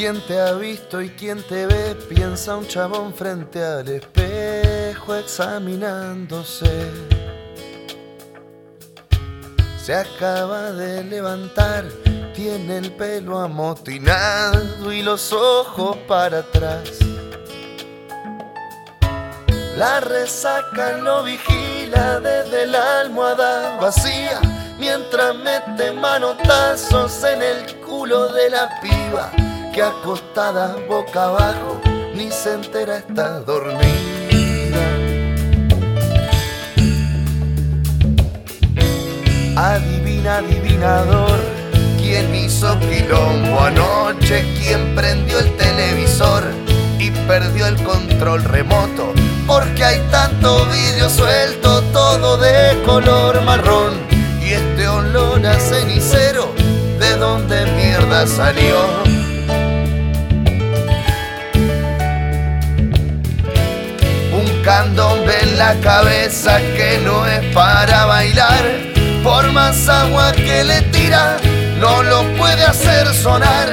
¿Quién te ha visto y quién te ve? Piensa un chabón frente al espejo examinándose. Se acaba de levantar, tiene el pelo amotinado y los ojos para atrás. La resaca lo vigila desde la almohada vacía, mientras mete manotazos en el culo de la piba que acostada boca abajo ni se entera está dormida. Adivina, adivinador, quién hizo quilombo anoche, quién prendió el televisor y perdió el control remoto, porque hay tanto vídeo suelto, todo de color marrón, y este olor a cenicero, ¿de dónde mierda salió? Candombe en la cabeza que no es para bailar. Por más agua que le tira, no lo puede hacer sonar.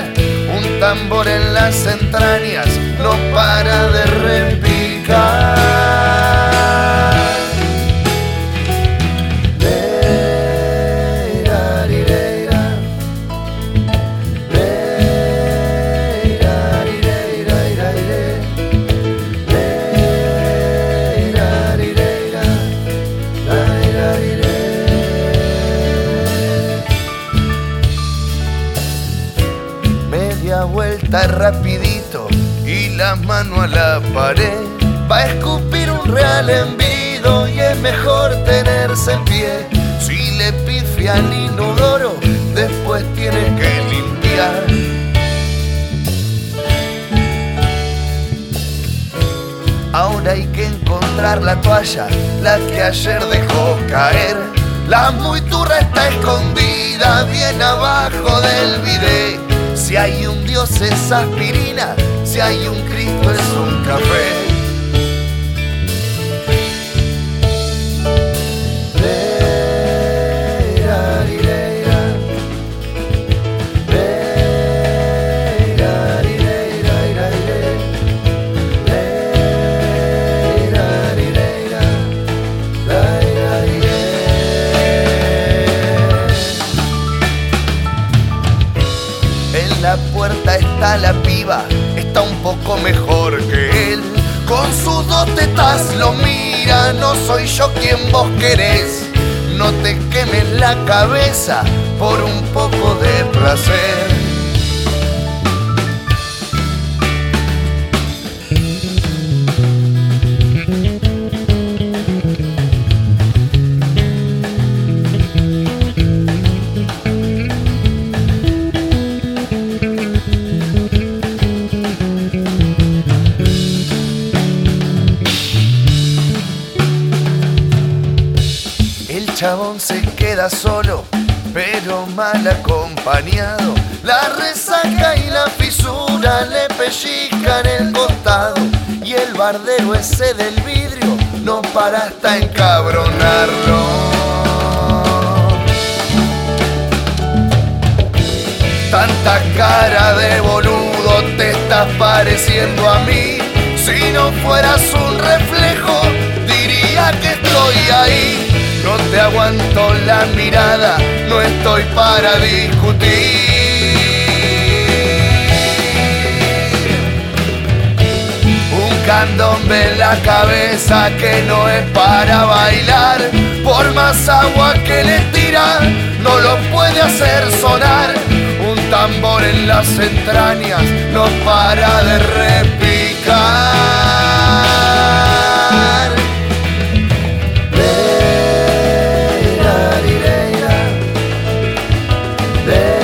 Un tambor en las entrañas no para de repicar. Vuelta rapidito y la mano a la pared. Va a escupir un real envido y es mejor tenerse en pie. Si le pifia al inodoro, después tiene que limpiar. Ahora hay que encontrar la toalla, la que ayer dejó caer. La muy turra está escondida bien abajo del bidet si hay un Dios es aspirina, si hay un Cristo es un café. Está la piba, está un poco mejor que él. Con sus dos tetas lo mira, no soy yo quien vos querés. No te quemes la cabeza por un poco de placer. Chabón se queda solo, pero mal acompañado. La resaca y la fisura le pellizcan el costado. Y el bardero ese del vidrio no para hasta encabronarlo. Tanta cara de boludo te estás pareciendo a mí. Si no fueras un reflejo, diría que estoy ahí te aguanto la mirada, no estoy para discutir. Un candombe en la cabeza que no es para bailar. Por más agua que le tira, no lo puede hacer sonar. Un tambor en las entrañas no para de repicar. there.